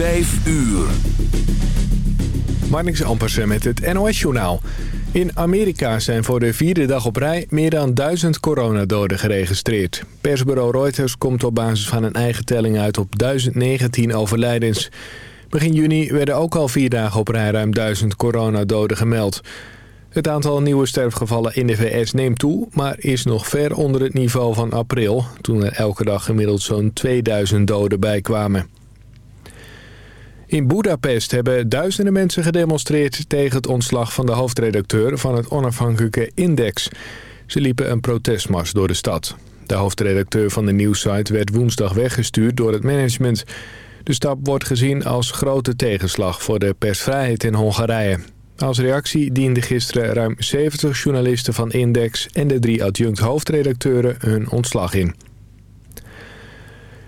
5 uur. Marnix Ampersen met het NOS-journaal. In Amerika zijn voor de vierde dag op rij meer dan duizend coronadoden geregistreerd. Persbureau Reuters komt op basis van een eigen telling uit op 1019 overlijdens. Begin juni werden ook al vier dagen op rij ruim duizend coronadoden gemeld. Het aantal nieuwe sterfgevallen in de VS neemt toe, maar is nog ver onder het niveau van april... toen er elke dag gemiddeld zo'n 2000 doden bijkwamen. In Budapest hebben duizenden mensen gedemonstreerd tegen het ontslag van de hoofdredacteur van het onafhankelijke Index. Ze liepen een protestmars door de stad. De hoofdredacteur van de nieuwssite werd woensdag weggestuurd door het management. De stap wordt gezien als grote tegenslag voor de persvrijheid in Hongarije. Als reactie dienden gisteren ruim 70 journalisten van Index en de drie adjunct hoofdredacteuren hun ontslag in.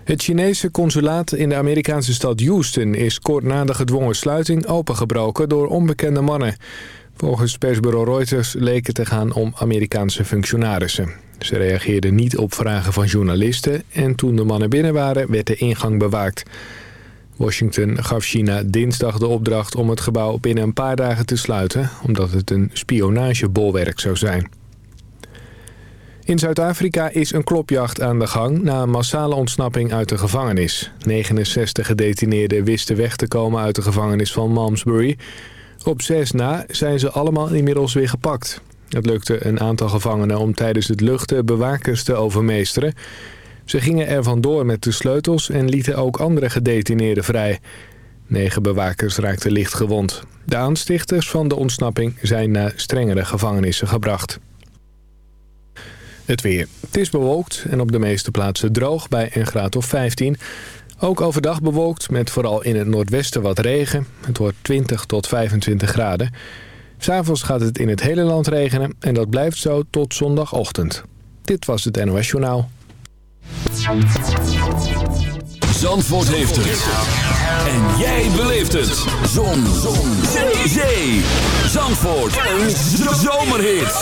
Het Chinese consulaat in de Amerikaanse stad Houston is kort na de gedwongen sluiting opengebroken door onbekende mannen. Volgens persbureau Reuters leek het te gaan om Amerikaanse functionarissen. Ze reageerden niet op vragen van journalisten en toen de mannen binnen waren werd de ingang bewaakt. Washington gaf China dinsdag de opdracht om het gebouw binnen een paar dagen te sluiten... omdat het een spionagebolwerk zou zijn. In Zuid-Afrika is een klopjacht aan de gang na een massale ontsnapping uit de gevangenis. 69 gedetineerden wisten weg te komen uit de gevangenis van Malmesbury. Op zes na zijn ze allemaal inmiddels weer gepakt. Het lukte een aantal gevangenen om tijdens het luchten bewakers te overmeesteren. Ze gingen er vandoor met de sleutels en lieten ook andere gedetineerden vrij. Negen bewakers raakten licht gewond. De aanstichters van de ontsnapping zijn naar strengere gevangenissen gebracht. Het weer. Het is bewolkt en op de meeste plaatsen droog bij een graad of 15. Ook overdag bewolkt met vooral in het noordwesten wat regen. Het wordt 20 tot 25 graden. S'avonds gaat het in het hele land regenen en dat blijft zo tot zondagochtend. Dit was het NOS Journaal. Zandvoort heeft het. En jij beleeft het. Zon. Zon. Zee. Zee. Zandvoort. Een zomerhit.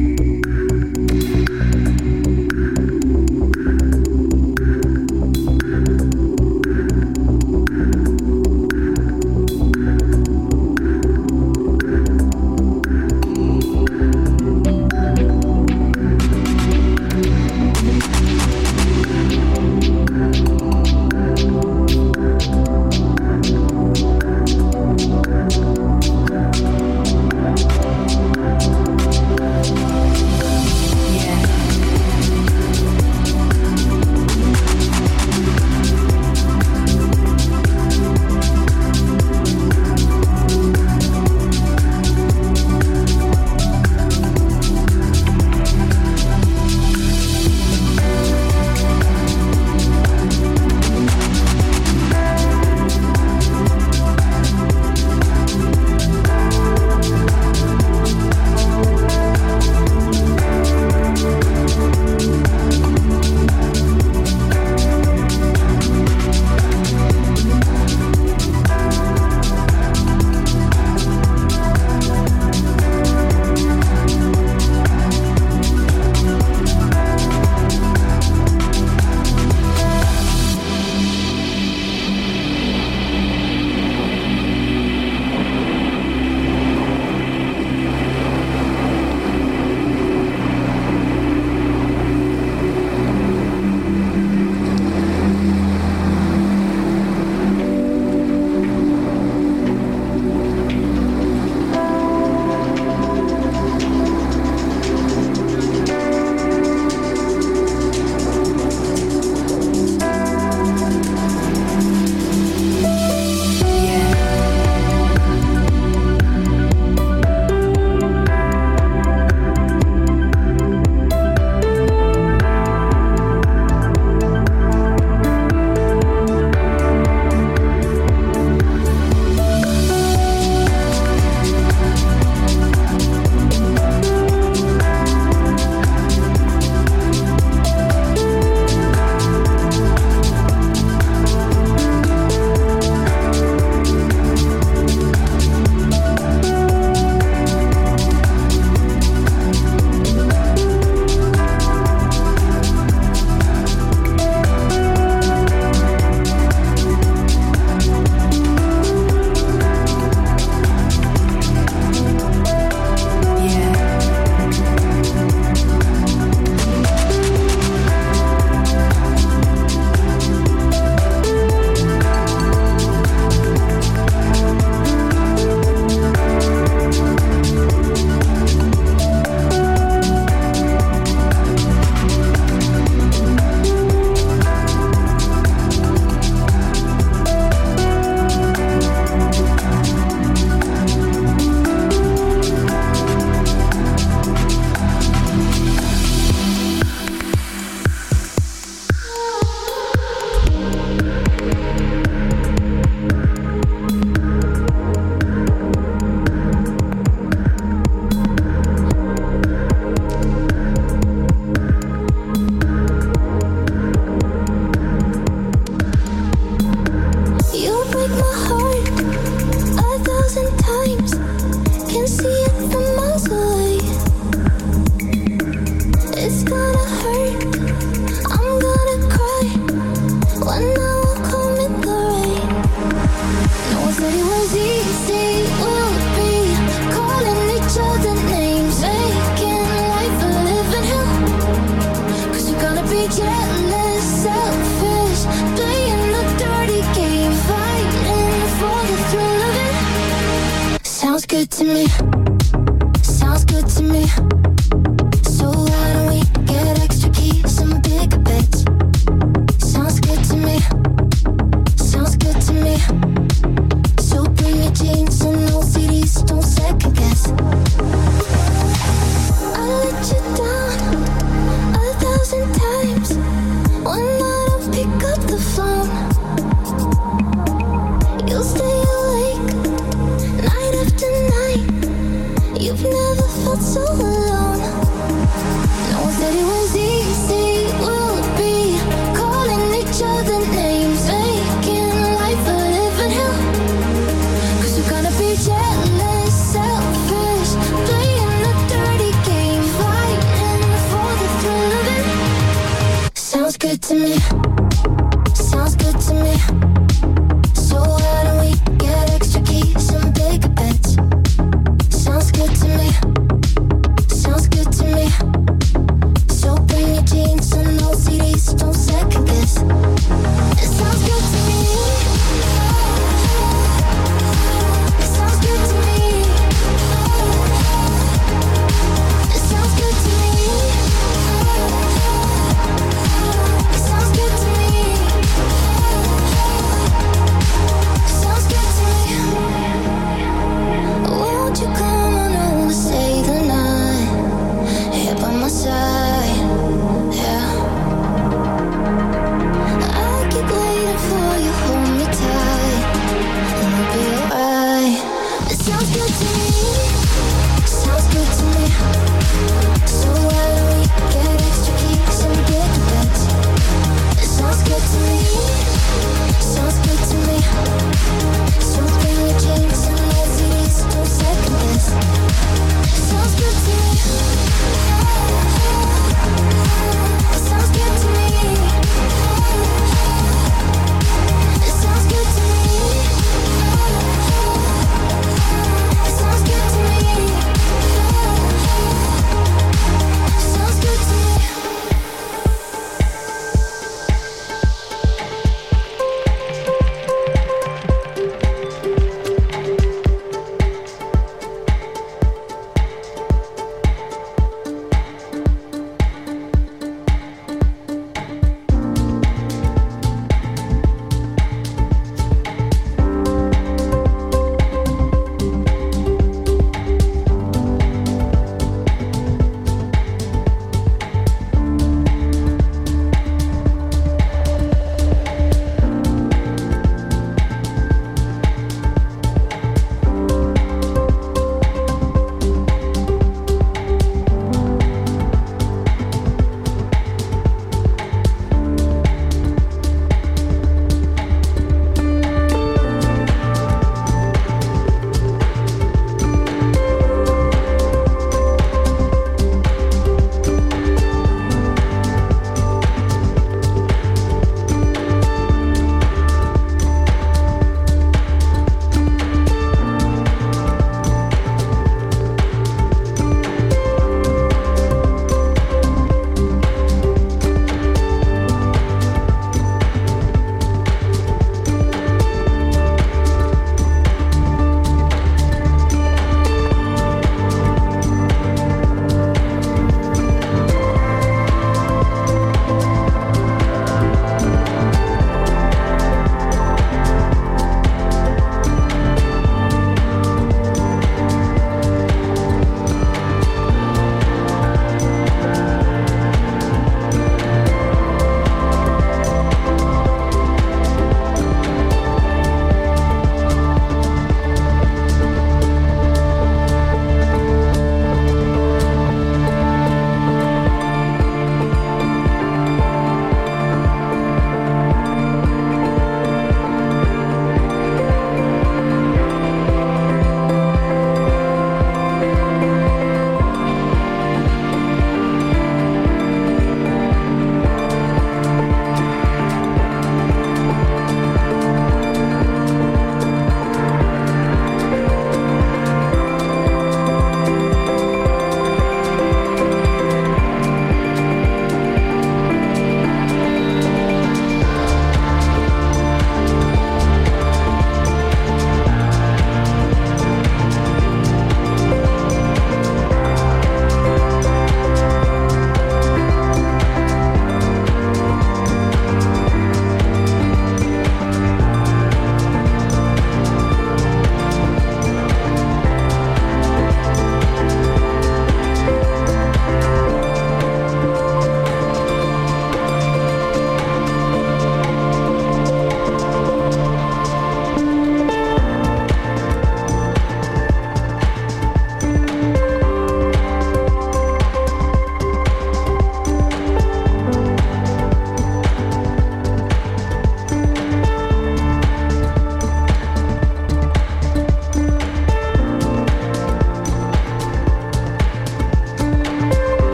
Sounds good to me.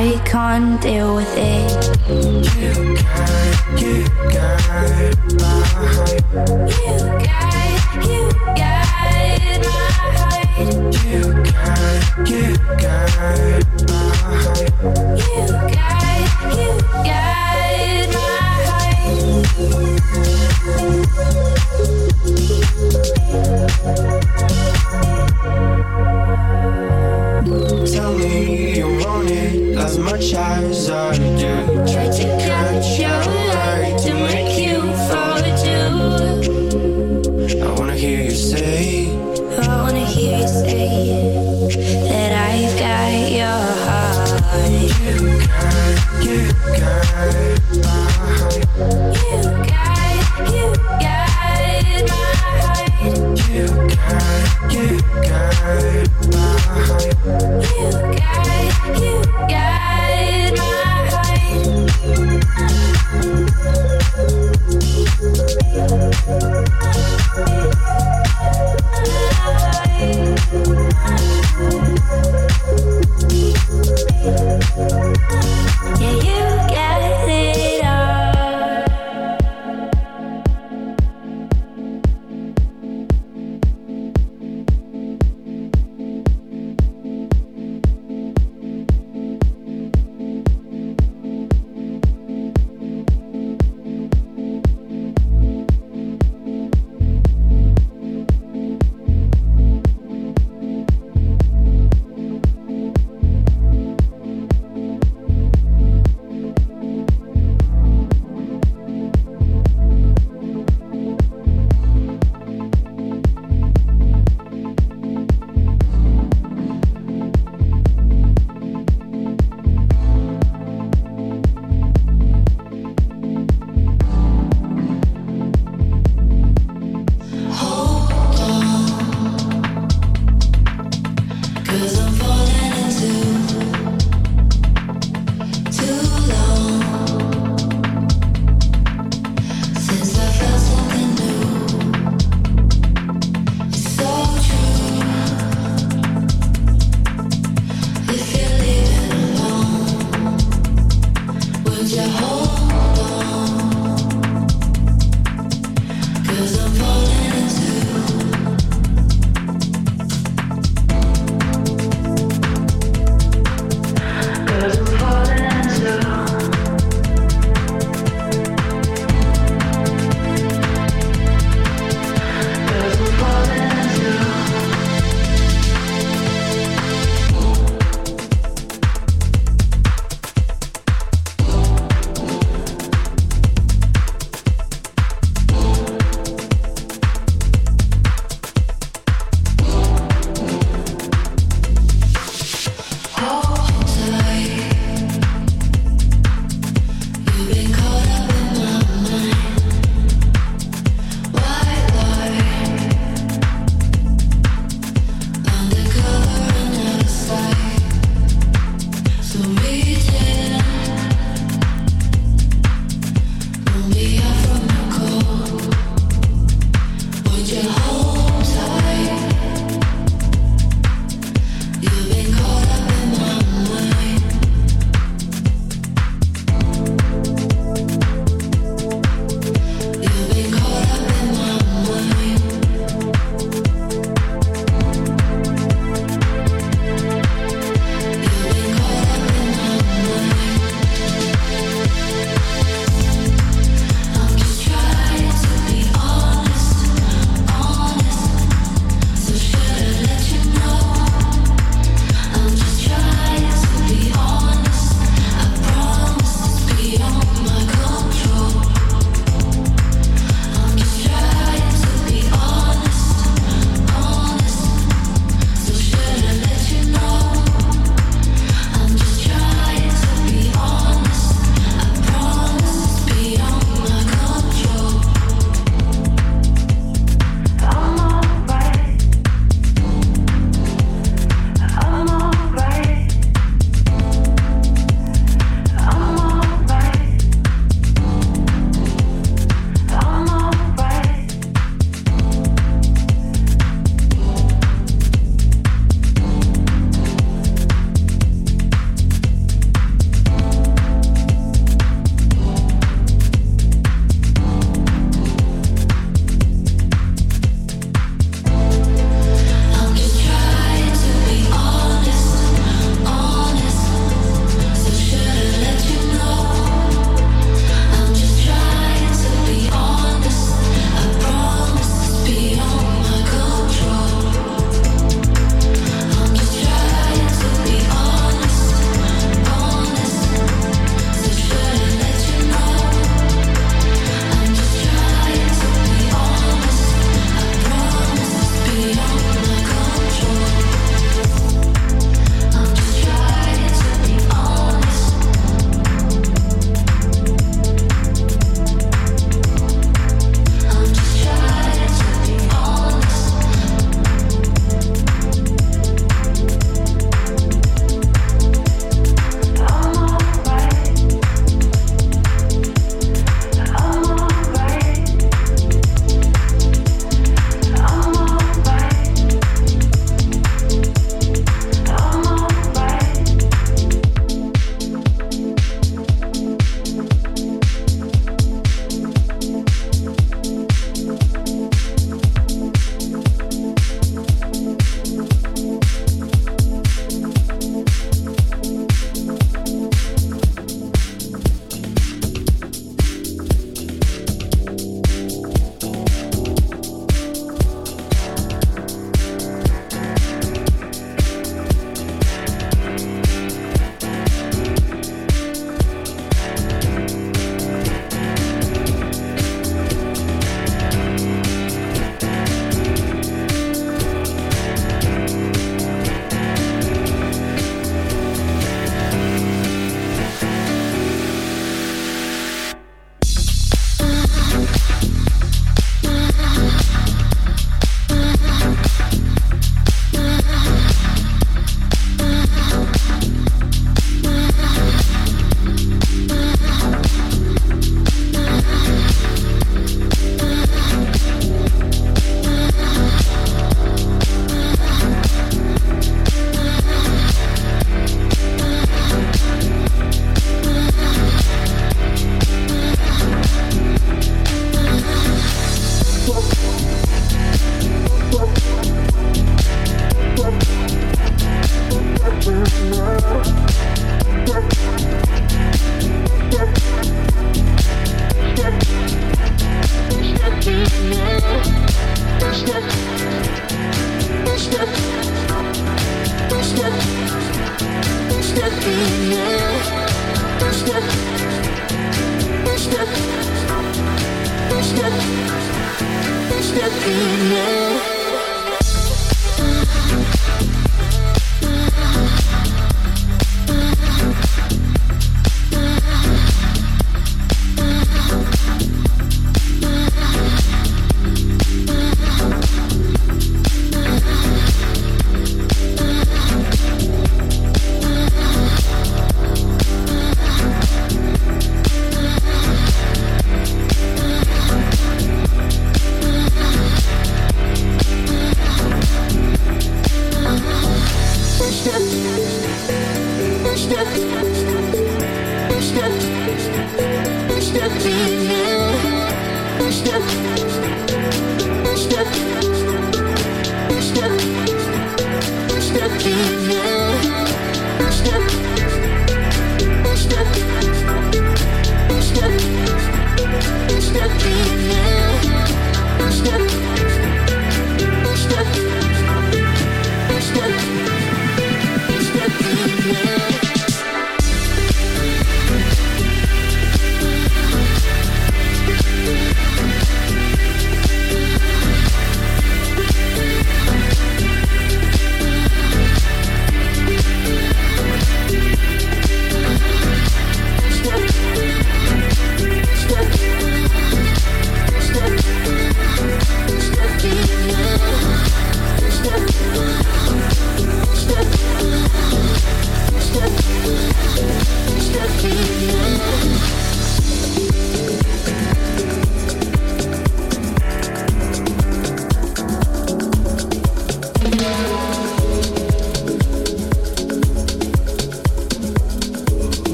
I can't deal with it. You got, you got my heart. You got, you got my heart. You got, you got my heart. You got, you got. much as I do. Try to catch your eye to make you fall too. I wanna hear you say.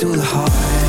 To the heart.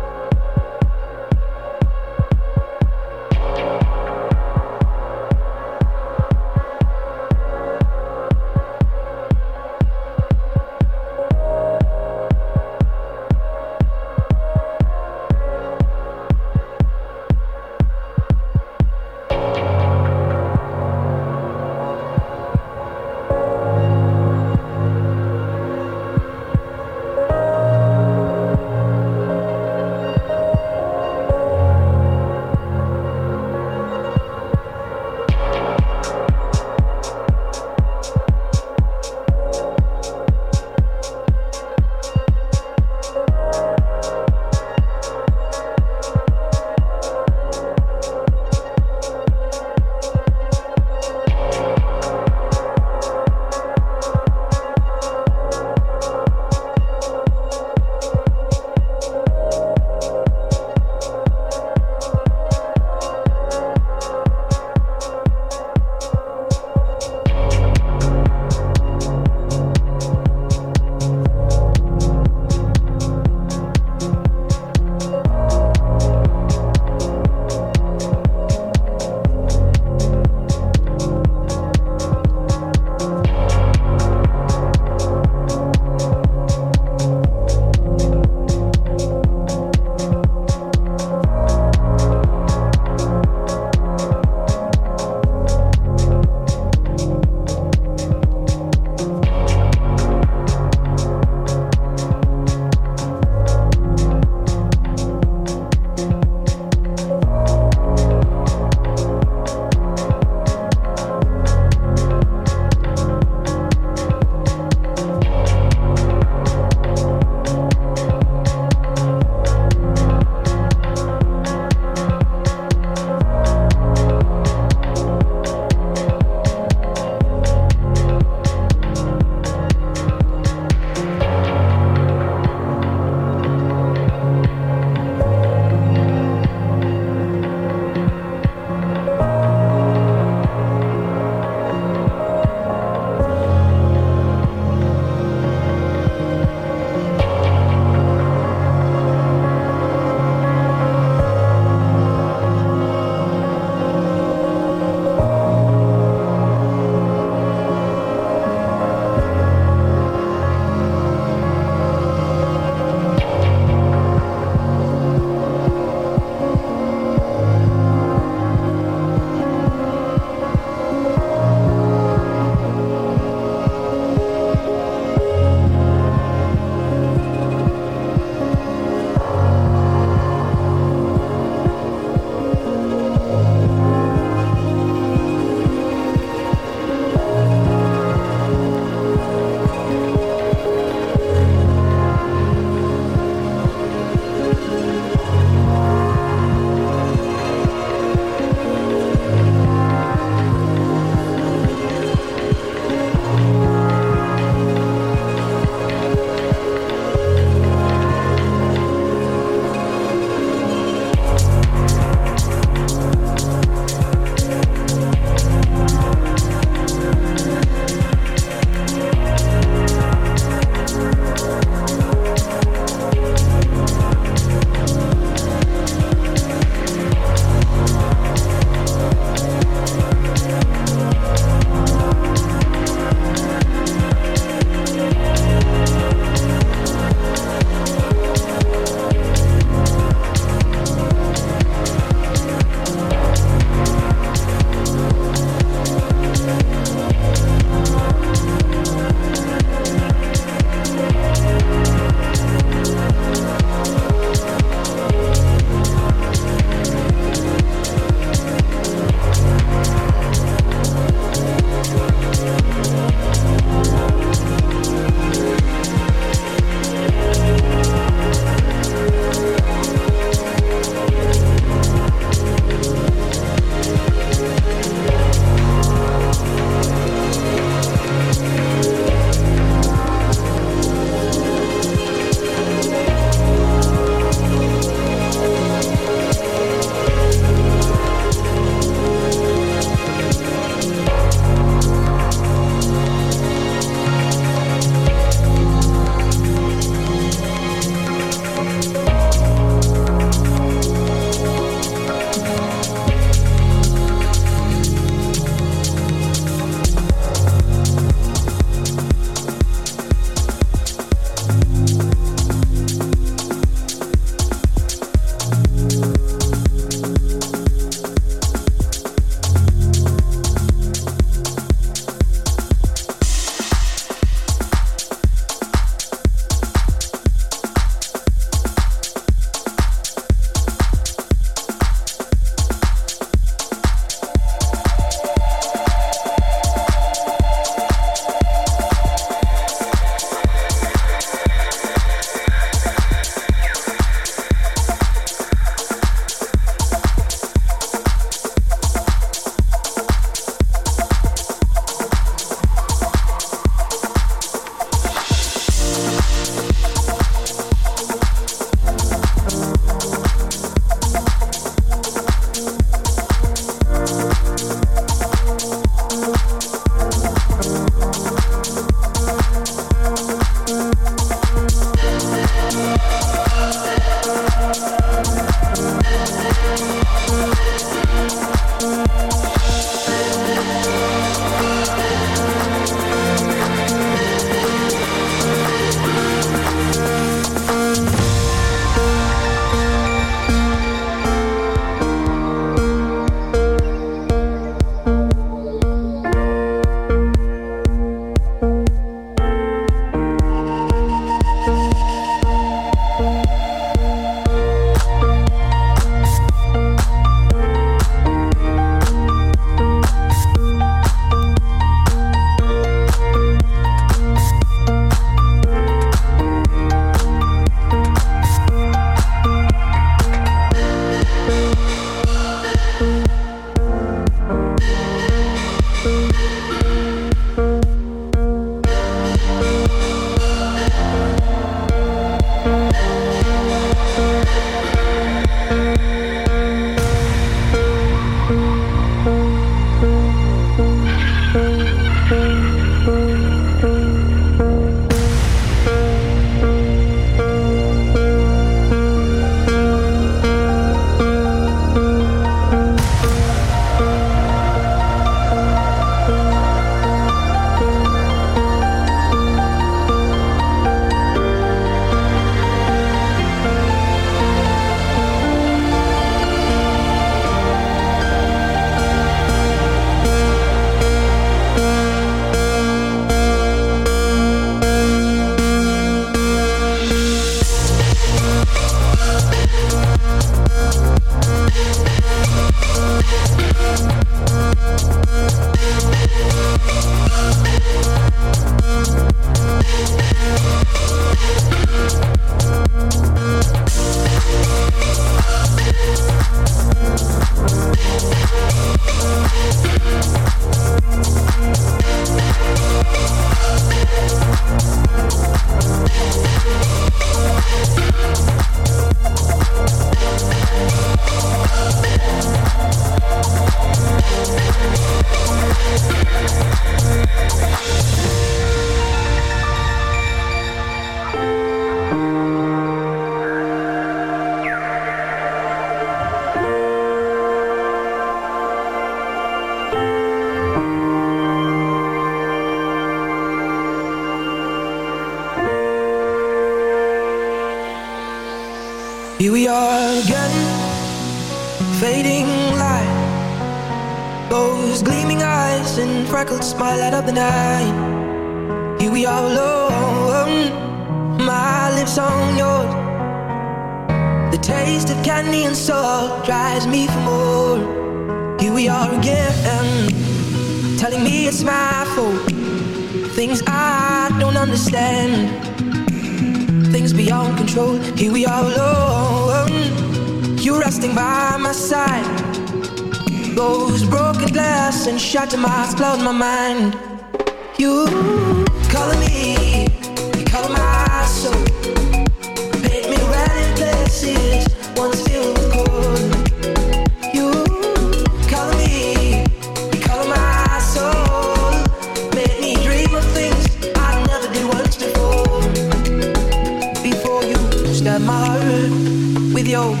the old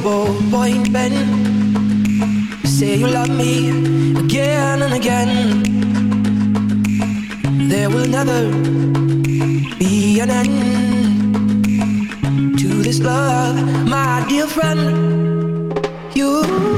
boy, Ben, say you love me again and again. There will never be an end to this love, my dear friend. You.